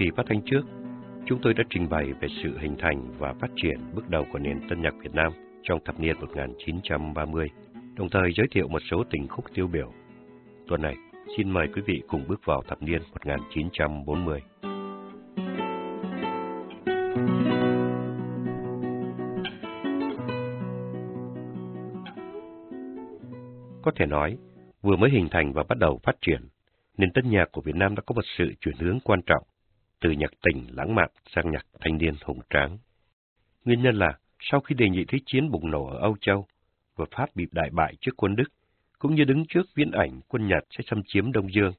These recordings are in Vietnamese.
kỳ phát thanh trước, chúng tôi đã trình bày về sự hình thành và phát triển bước đầu của nền tân nhạc Việt Nam trong thập niên 1930, đồng thời giới thiệu một số tình khúc tiêu biểu. Tuần này, xin mời quý vị cùng bước vào thập niên 1940. Có thể nói, vừa mới hình thành và bắt đầu phát triển, nền tân nhạc của Việt Nam đã có một sự chuyển hướng quan trọng, từ nhạc tình lãng mạn sang nhạc thanh niên hùng tráng. Nguyên nhân là, sau khi đề nghị thế chiến bùng nổ ở Âu Châu, và Pháp bị đại bại trước quân Đức, cũng như đứng trước viễn ảnh quân Nhật sẽ xâm chiếm Đông Dương,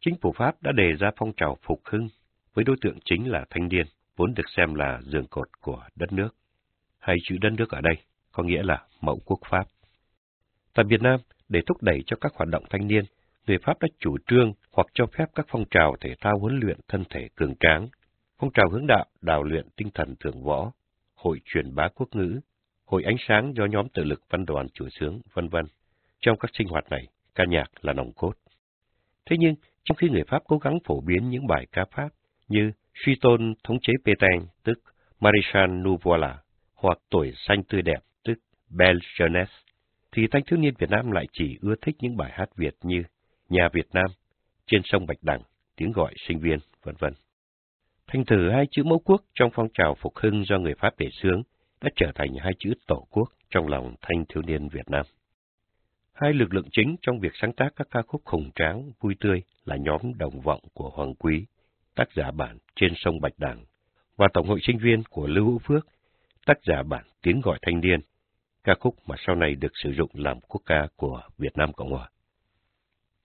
chính phủ Pháp đã đề ra phong trào phục hưng với đối tượng chính là thanh niên, vốn được xem là giường cột của đất nước. Hay chữ đất nước ở đây có nghĩa là mẫu quốc Pháp. Tại Việt Nam, để thúc đẩy cho các hoạt động thanh niên, người Pháp đã chủ trương hoặc cho phép các phong trào thể thao huấn luyện thân thể cường tráng, phong trào hướng đạo, đào luyện tinh thần thượng võ, hội truyền bá quốc ngữ, hội ánh sáng do nhóm tự lực văn đoàn chủ sướng, vân vân. Trong các sinh hoạt này, ca nhạc là nòng cốt. Thế nhưng, trong khi người Pháp cố gắng phổ biến những bài ca Pháp như Suy tôn thống chế Pétain, tức Maréchal Nouvola, hoặc Tuổi xanh tươi đẹp, tức Belle Jeunesse, thì thanh thiếu niên Việt Nam lại chỉ ưa thích những bài hát Việt như Nhà Việt Nam, Trên sông Bạch Đằng, Tiếng gọi sinh viên, vân vân. Thành thử hai chữ mẫu quốc trong phong trào phục hưng do người Pháp đề xướng đã trở thành hai chữ tổ quốc trong lòng thanh thiếu niên Việt Nam. Hai lực lượng chính trong việc sáng tác các ca khúc hùng tráng, vui tươi là nhóm đồng vọng của Hoàng Quý, tác giả bản Trên sông Bạch Đằng, và Tổng hội sinh viên của Lưu Hữu Phước, tác giả bản Tiếng gọi thanh niên, ca khúc mà sau này được sử dụng làm quốc ca của Việt Nam Cộng Hòa.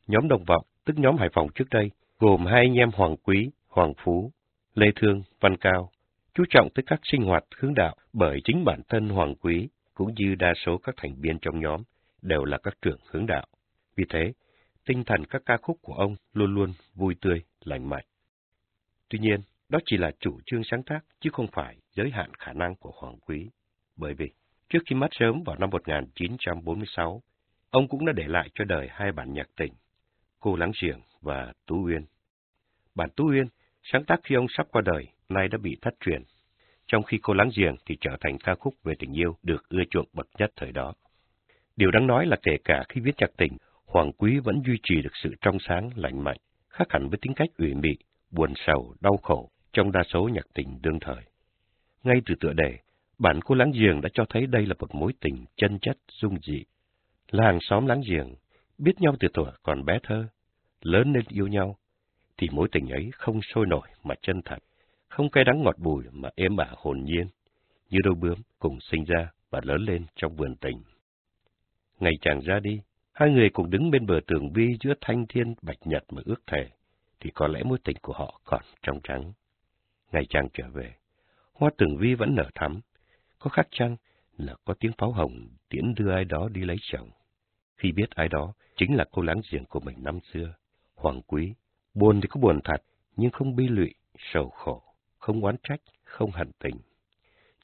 Nhóm đồng vọng, tức nhóm Hải Phòng trước đây, gồm hai anh em Hoàng Quý, Hoàng Phú, Lê Thương, Văn Cao, chú trọng tới các sinh hoạt hướng đạo bởi chính bản thân Hoàng Quý cũng như đa số các thành viên trong nhóm đều là các trưởng hướng đạo. Vì thế, tinh thần các ca khúc của ông luôn luôn vui tươi, lành mạnh. Tuy nhiên, đó chỉ là chủ trương sáng tác chứ không phải giới hạn khả năng của Hoàng Quý. Bởi vì, trước khi mất sớm vào năm 1946, ông cũng đã để lại cho đời hai bản nhạc tình, Cô Láng Giềng và Tú Uyên. Bản Tú Uyên, sáng tác khi ông sắp qua đời, nay đã bị thất truyền, trong khi Cô Láng Giềng thì trở thành ca khúc về tình yêu được ưa chuộng bậc nhất thời đó. Điều đáng nói là kể cả khi viết nhạc tình, Hoàng Quý vẫn duy trì được sự trong sáng, lạnh mạnh, khác hẳn với tính cách ủy mị, buồn sầu, đau khổ trong đa số nhạc tình đương thời. Ngay từ tựa đề, bản cô láng giềng đã cho thấy đây là một mối tình chân chất, dung dị. Là hàng xóm láng giềng, biết nhau từ tuổi còn bé thơ, lớn lên yêu nhau, thì mối tình ấy không sôi nổi mà chân thật, không cay đắng ngọt bùi mà êm ả hồn nhiên, như đôi bướm cùng sinh ra và lớn lên trong vườn tình. Ngày chàng ra đi, hai người cùng đứng bên bờ tường vi giữa thanh thiên bạch nhật mà ước thề, thì có lẽ mối tình của họ còn trong trắng. Ngày chàng trở về, hoa tường vi vẫn nở thắm, có khác chăng là có tiếng pháo hồng tiễn đưa ai đó đi lấy chồng. Khi biết ai đó chính là cô láng giềng của mình năm xưa, Hoàng Quý, buồn thì có buồn thật, nhưng không bi lụy, sầu khổ, không oán trách, không hận tình.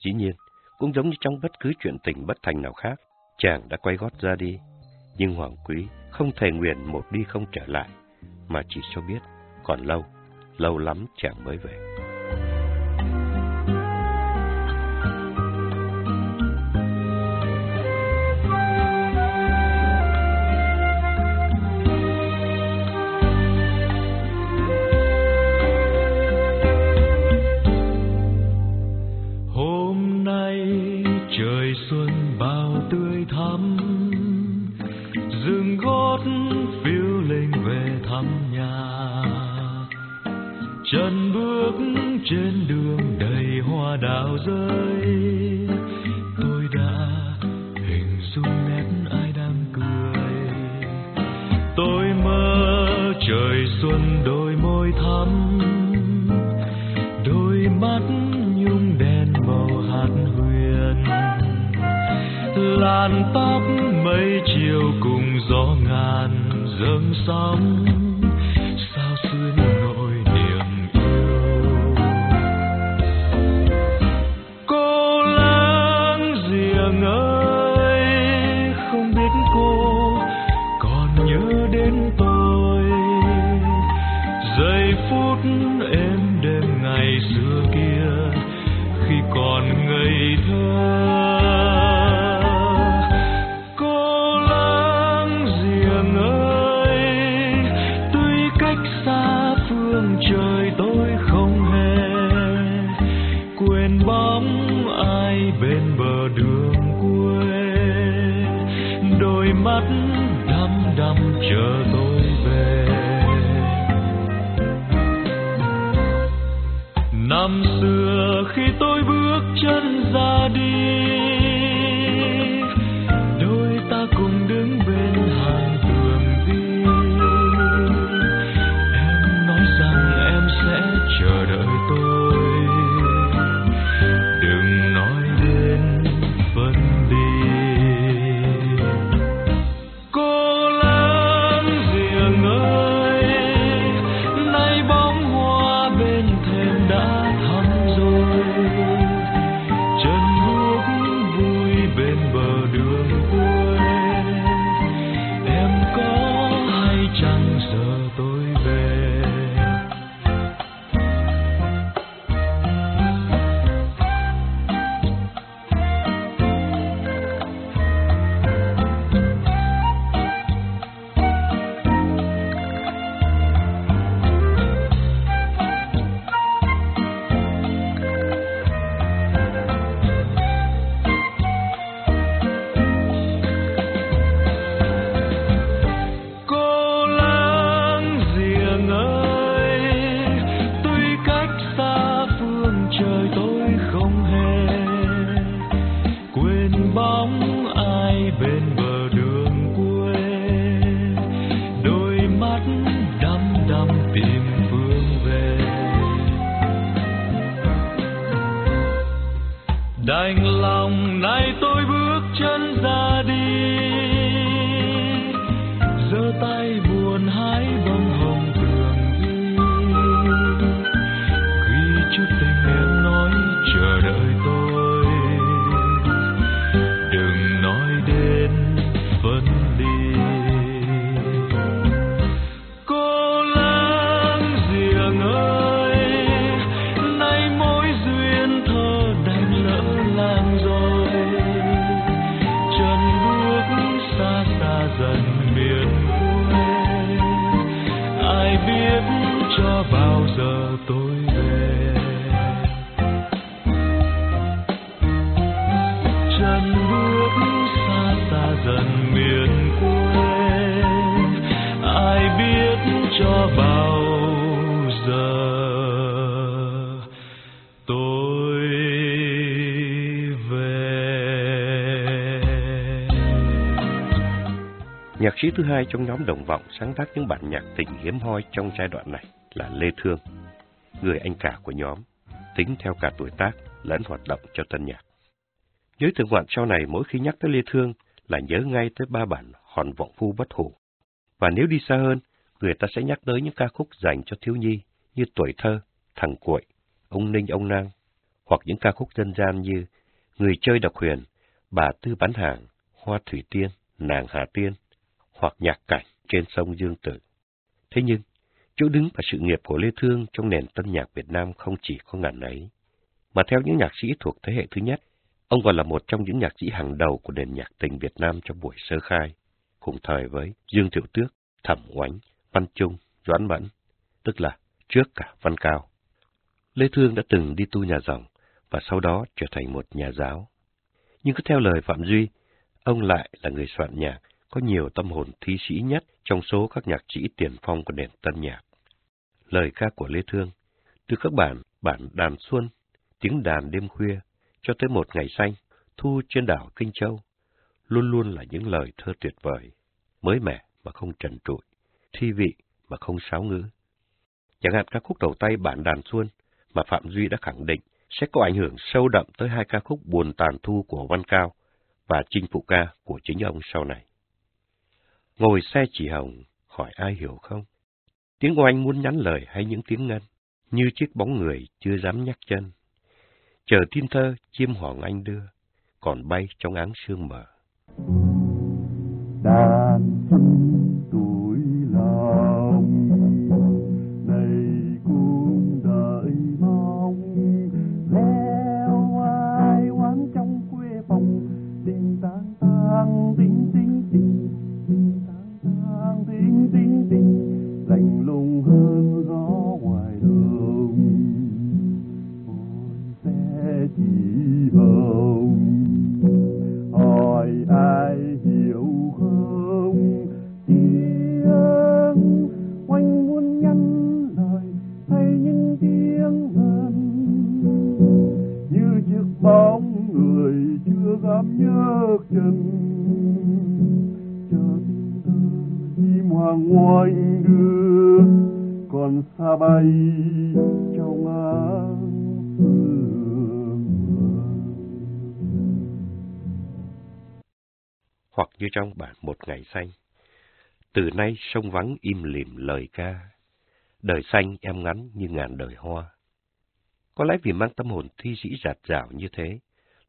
Dĩ nhiên, cũng giống như trong bất cứ chuyện tình bất thành nào khác, chàng đã quay gót ra đi. Nhưng Hoàng Quý không thể nguyện một đi không trở lại, mà chỉ cho biết còn lâu, lâu lắm chàng mới về. Bước trên đường đầy hoa đào rơi. Tôi đã hình dung nét ai đang cười. Tôi mơ trời xuân đôi môi thắm. Đôi mắt nhung đen màu hạt huyền. Làn tóc mây chiều cùng gió ngàn dâng sóng. Sĩ thứ hai trong nhóm đồng vọng sáng tác những bản nhạc tình hiếm hoi trong giai đoạn này là Lê Thương, người anh cả của nhóm, tính theo cả tuổi tác lẫn hoạt động cho tân nhạc. Giới thượng ngoạn sau này mỗi khi nhắc tới Lê Thương là nhớ ngay tới ba bản Hòn Vọng Phu Bất Hủ. Và nếu đi xa hơn, người ta sẽ nhắc tới những ca khúc dành cho thiếu nhi như Tuổi Thơ, Thằng Cuội, Ông Ninh Ông Nang, hoặc những ca khúc dân gian như Người Chơi Độc Huyền, Bà Tư Bán Hàng, Hoa Thủy Tiên, Nàng Hà Tiên, hoặc nhạc cảnh trên sông Dương Tử. Thế nhưng, chỗ đứng và sự nghiệp của Lê Thương trong nền tân nhạc Việt Nam không chỉ có ngàn ấy, mà theo những nhạc sĩ thuộc thế hệ thứ nhất, ông còn là một trong những nhạc sĩ hàng đầu của nền nhạc tình Việt Nam trong buổi sơ khai, cùng thời với Dương Tiểu Tước, Thẩm Oánh, Văn Trung, Doãn Mẫn, tức là trước cả Văn Cao. Lê Thương đã từng đi tu nhà dòng và sau đó trở thành một nhà giáo. Nhưng cứ theo lời Phạm Duy, ông lại là người soạn nhạc có nhiều tâm hồn thi sĩ nhất trong số các nhạc sĩ tiền phong của nền tân nhạc. Lời ca của Lê Thương, từ các bản bản đàn xuân, tiếng đàn đêm khuya, cho tới một ngày xanh, thu trên đảo Kinh Châu, luôn luôn là những lời thơ tuyệt vời, mới mẻ mà không trần trụi, thi vị mà không sáo ngữ. Chẳng hạn ca khúc đầu tay bản đàn xuân mà Phạm Duy đã khẳng định sẽ có ảnh hưởng sâu đậm tới hai ca khúc buồn tàn thu của Văn Cao và Chinh Phụ Ca của chính ông sau này. Ngồi xe chỉ hồng, hỏi ai hiểu không? Tiếng của anh muốn nhắn lời hay những tiếng ngân, như chiếc bóng người chưa dám nhắc chân. Chờ tin thơ, chim hoàng anh đưa, còn bay trong áng sương mờ. đàn Hoặc như trong bản Một Ngày Xanh. Từ nay sông vắng im lìm lời ca, đời xanh em ngắn như ngàn đời hoa. Có lẽ vì mang tâm hồn thi sĩ giạt rào như thế,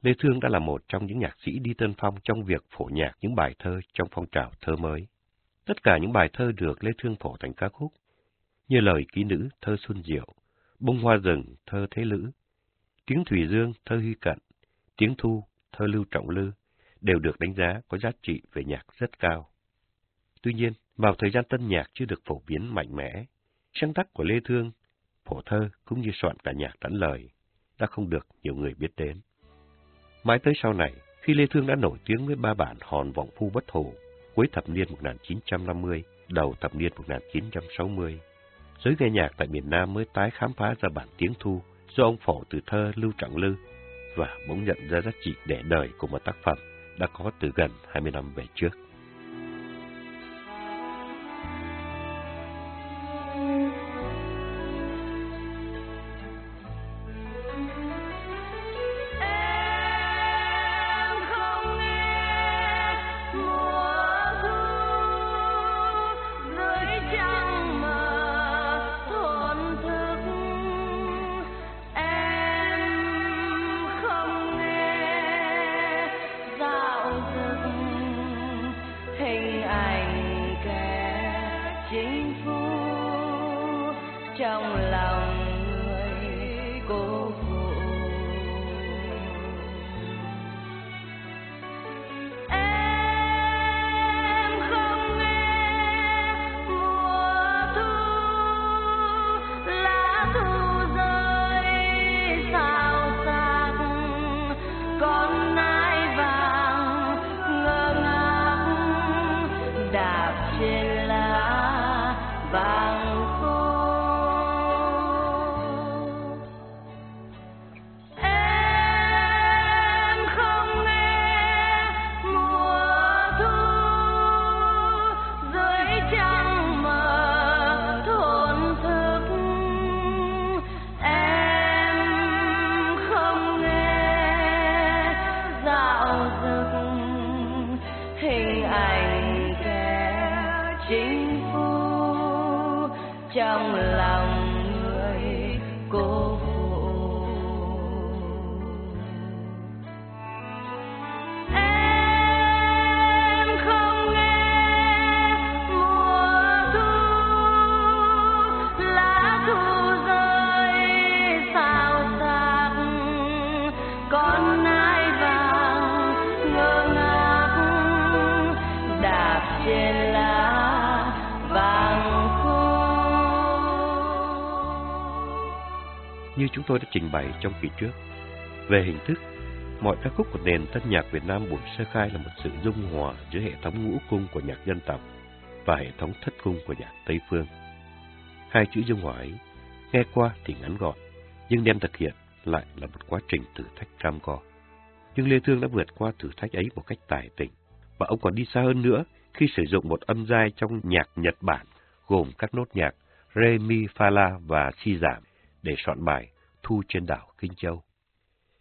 Lê Thương đã là một trong những nhạc sĩ đi tân phong trong việc phổ nhạc những bài thơ trong phong trào thơ mới. Tất cả những bài thơ được Lê Thương phổ thành ca khúc, như lời ký nữ thơ Xuân Diệu, bông hoa rừng thơ Thế Lữ, tiếng Thủy Dương thơ Huy Cận, tiếng Thu thơ Lưu Trọng Lư, đều được đánh giá có giá trị về nhạc rất cao. Tuy nhiên, vào thời gian tân nhạc chưa được phổ biến mạnh mẽ, sáng tác của Lê Thương, phổ thơ cũng như soạn cả nhạc tán lời, đã không được nhiều người biết đến. Mãi tới sau này, khi Lê Thương đã nổi tiếng với ba bản hòn vọng phu bất hồ, cuối thập niên 1950, đầu thập niên 1960, giới nghe nhạc tại miền Nam mới tái khám phá ra bản tiếng thu do ông phổ từ thơ Lưu Trọng Lư và bỗng nhận ra giá trị để đời của một tác phẩm đã có từ gần 20 năm về trước. Trong lòng người cô chúng tôi đã trình bày trong kỳ trước, về hình thức, mọi ca khúc của nền tân nhạc Việt Nam buổi sơ khai là một sự dung hòa giữa hệ thống ngũ cung của nhạc dân tộc và hệ thống thất cung của nhạc Tây Phương. Hai chữ dung hòa ấy, nghe qua thì ngắn gọn, nhưng đem thực hiện lại là một quá trình thử thách cam go. Nhưng Lê Thương đã vượt qua thử thách ấy một cách tài tình, và ông còn đi xa hơn nữa khi sử dụng một âm giai trong nhạc Nhật Bản gồm các nốt nhạc Re, Mi, Fa, La và Si giảm để soạn bài Thu trên đảo Kinh Châu.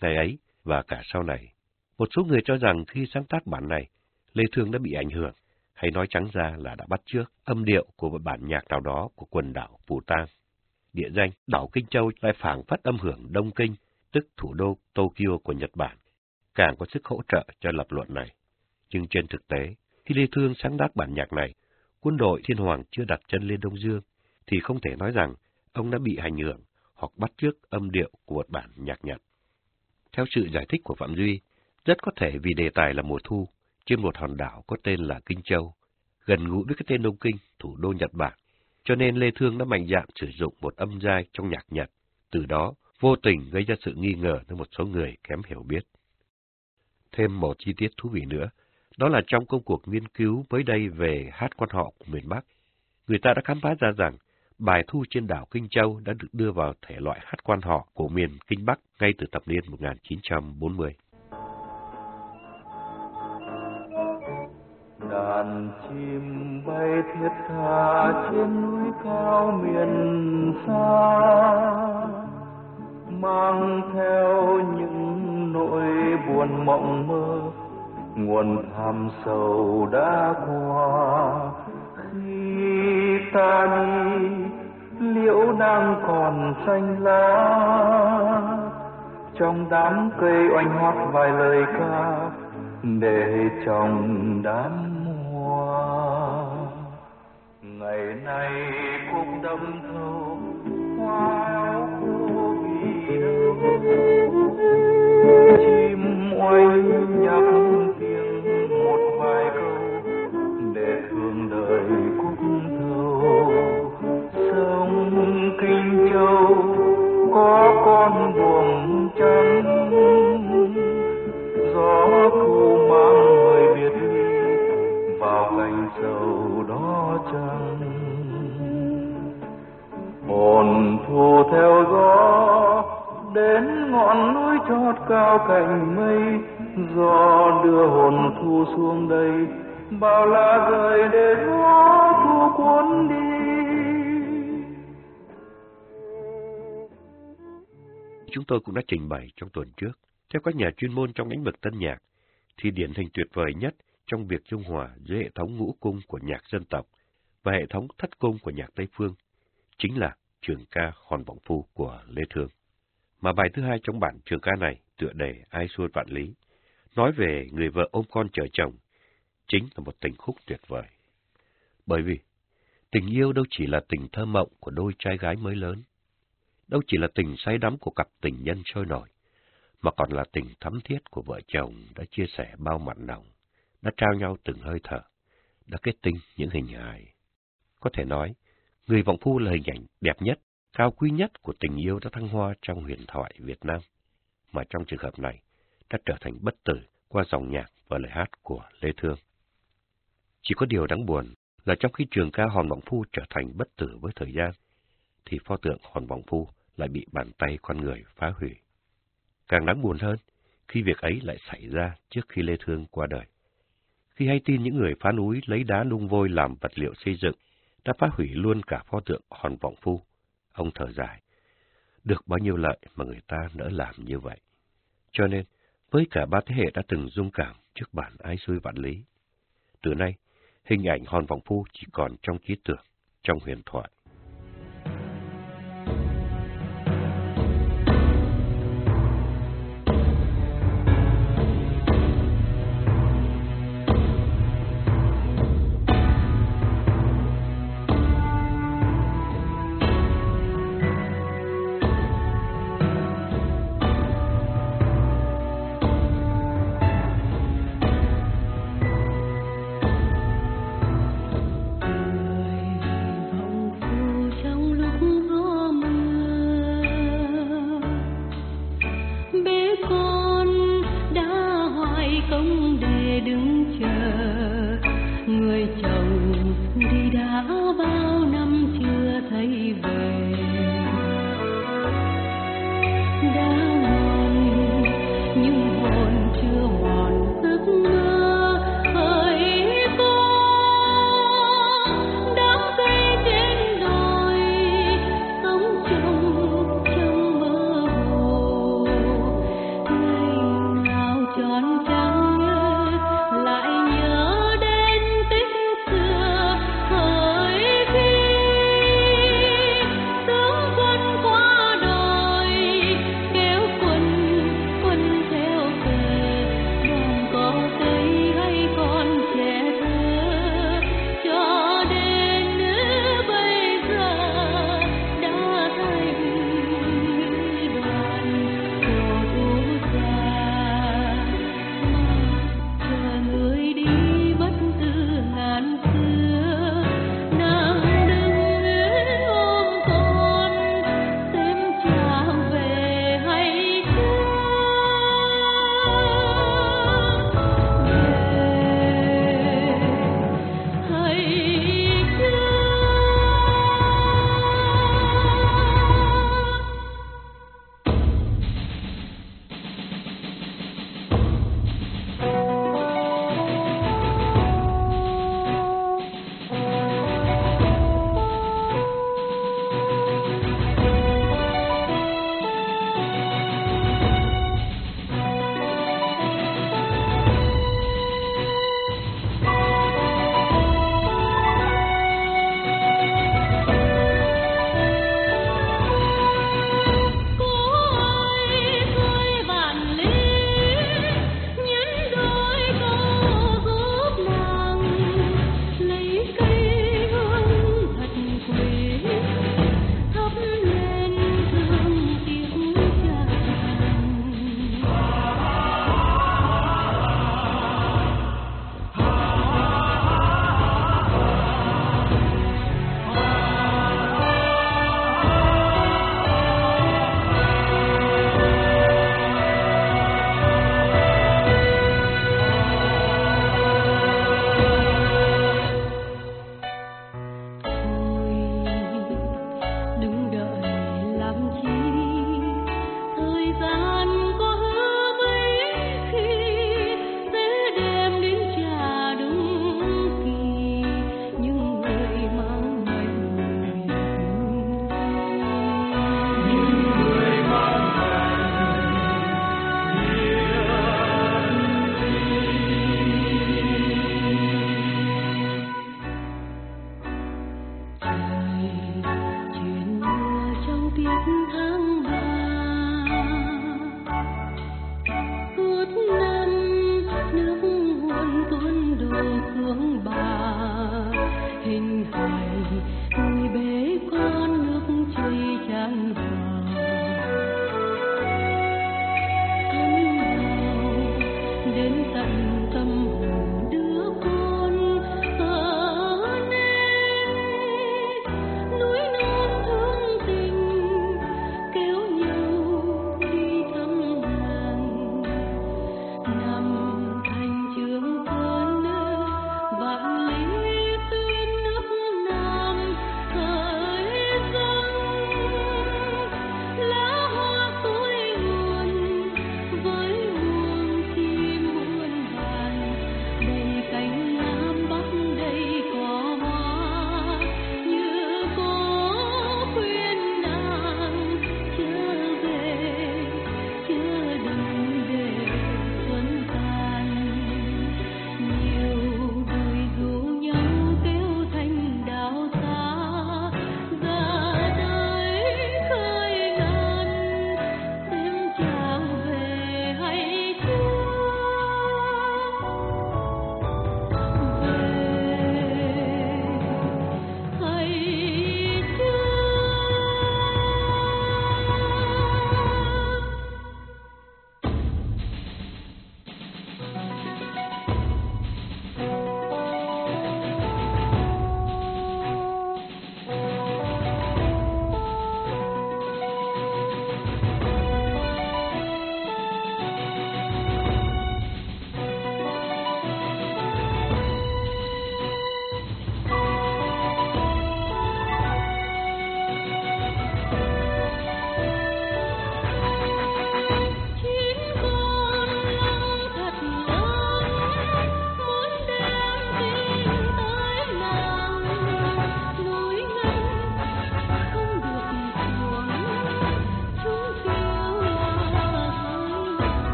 Ngày ấy và cả sau này, một số người cho rằng khi sáng tác bản này, Lê Thương đã bị ảnh hưởng, hay nói trắng ra là đã bắt trước âm điệu của một bản nhạc nào đó của quần đảo Phù Tang. Địa danh đảo Kinh Châu lại phảng phất âm hưởng Đông Kinh, tức thủ đô Tokyo của Nhật Bản, càng có sức hỗ trợ cho lập luận này. Nhưng trên thực tế, khi Lê Thương sáng tác bản nhạc này, quân đội thiên hoàng chưa đặt chân lên Đông Dương, thì không thể nói rằng ông đã bị ảnh hưởng hoặc bắt chước âm điệu của một bản nhạc Nhật. Theo sự giải thích của Phạm Duy, rất có thể vì đề tài là mùa thu, trên một hòn đảo có tên là Kinh Châu, gần gũi với cái tên Đông Kinh, thủ đô Nhật Bản, cho nên Lê Thương đã mạnh dạn sử dụng một âm giai trong nhạc Nhật, từ đó vô tình gây ra sự nghi ngờ với một số người kém hiểu biết. Thêm một chi tiết thú vị nữa, đó là trong công cuộc nghiên cứu mới đây về hát quan họ của miền Bắc, người ta đã khám phá ra rằng Bài thu trên đảo Kinh Châu đã được đưa vào thể loại hát quan họ của miền Kinh Bắc ngay từ thập niên 1940. đàn chim bay thiết tha trên núi cao miền xa, mang theo những nỗi buồn mộng mơ nguồn tham sầu đã qua, khi ta đi liễu đang còn xanh lá. Trong đám cây oanh hót vài lời ca, để trồng đám hoa ngày nay cũng đâm thâu hoa áo khô vì đâu chim oanh cao cành mây gió đưa hồn thu xuống đây bao la rơi để gió thu cuốn đi Chúng tôi cũng đã trình bày trong tuần trước, theo các nhà chuyên môn trong lĩnh vực tân nhạc, thì điển hình tuyệt vời nhất trong việc dung hòa giữa hệ thống ngũ cung của nhạc dân tộc và hệ thống thất cung của nhạc Tây Phương, chính là trường ca Hòn Vọng Phu của Lê Thương. Mà bài thứ hai trong bản trường ca này tựa đề Ai xuôi vạn lý, nói về người vợ ôm con chờ chồng, chính là một tình khúc tuyệt vời. Bởi vì, tình yêu đâu chỉ là tình thơ mộng của đôi trai gái mới lớn, đâu chỉ là tình say đắm của cặp tình nhân sôi nổi, mà còn là tình thắm thiết của vợ chồng đã chia sẻ bao mặn nồng, đã trao nhau từng hơi thở, đã kết tinh những hình hài. Có thể nói, người vọng phu là hình ảnh đẹp nhất, cao quý nhất của tình yêu đã thăng hoa trong huyền thoại Việt Nam, mà trong trường hợp này đã trở thành bất tử qua dòng nhạc và lời hát của Lê Thương. Chỉ có điều đáng buồn là trong khi trường ca Hòn Vọng Phu trở thành bất tử với thời gian, thì pho tượng Hòn Vọng Phu lại bị bàn tay con người phá hủy. Càng đáng buồn hơn, khi việc ấy lại xảy ra trước khi Lê Thương qua đời. Khi hay tin những người phá núi lấy đá nung vôi làm vật liệu xây dựng, đã phá hủy luôn cả pho tượng Hòn Vọng Phu, ông thở dài. Được bao nhiêu lợi mà người ta nỡ làm như vậy. Cho nên, với cả ba thế hệ đã từng dung cảm trước bản ai xuôi vạn lý. Từ nay, hình ảnh Hòn Vọng Phu chỉ còn trong ký tưởng, trong huyền thoại.